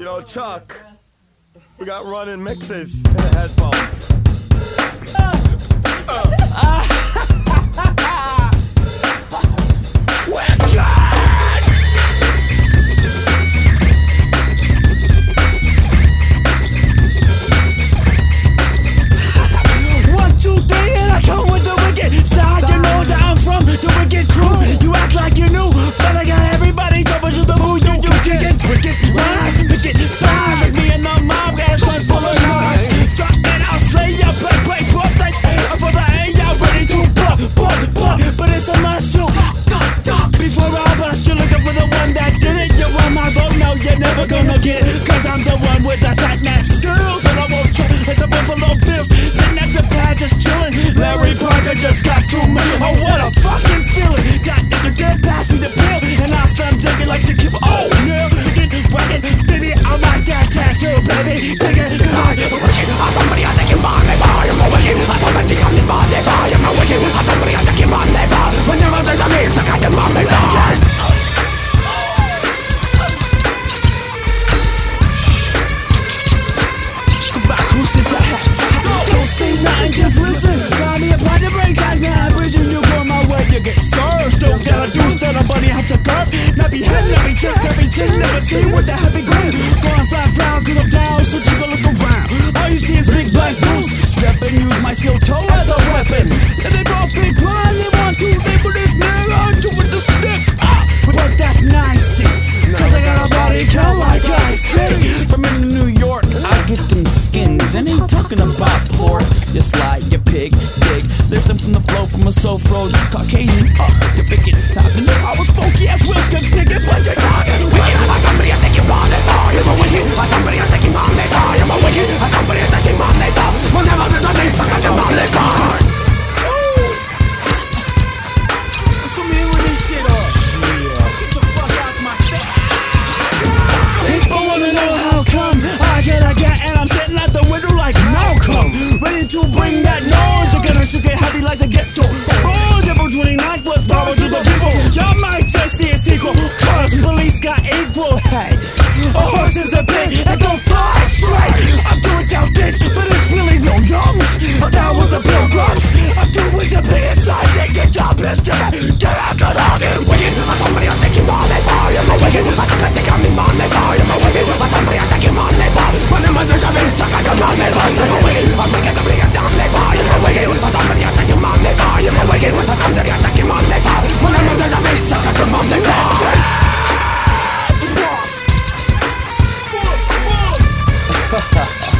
You know, Chuck, we got running mixes in the headphones. Cause I'm the one with the tight net skills. And I won't choke like the Buffalo Bills. Sitting at the pad just chilling. Larry Parker just got too many Oh what a fucking feeling. Got in into dead past me the pill. And I started thinking like she keep Oh no Get wrecking Baby I'm not that tattoo baby. Take it cause I am wicked. I'm somebody I think you mind They buy I'm a wicked. I don't think I'm the bad They I'm a wicked. I somebody I think you mind They buy When you're a me Suck at the mom from a soul froze Caucasian. Uh, Up the bigot I was funky as Wilson Pickett But you're talking wicked Like somebody I think you're on it Oh, you're a Y'all might just see it's equal. Cause police got equal. Hey. I'm the guy that you wanted. When I'm on your face, I'm the one Ha ha ha.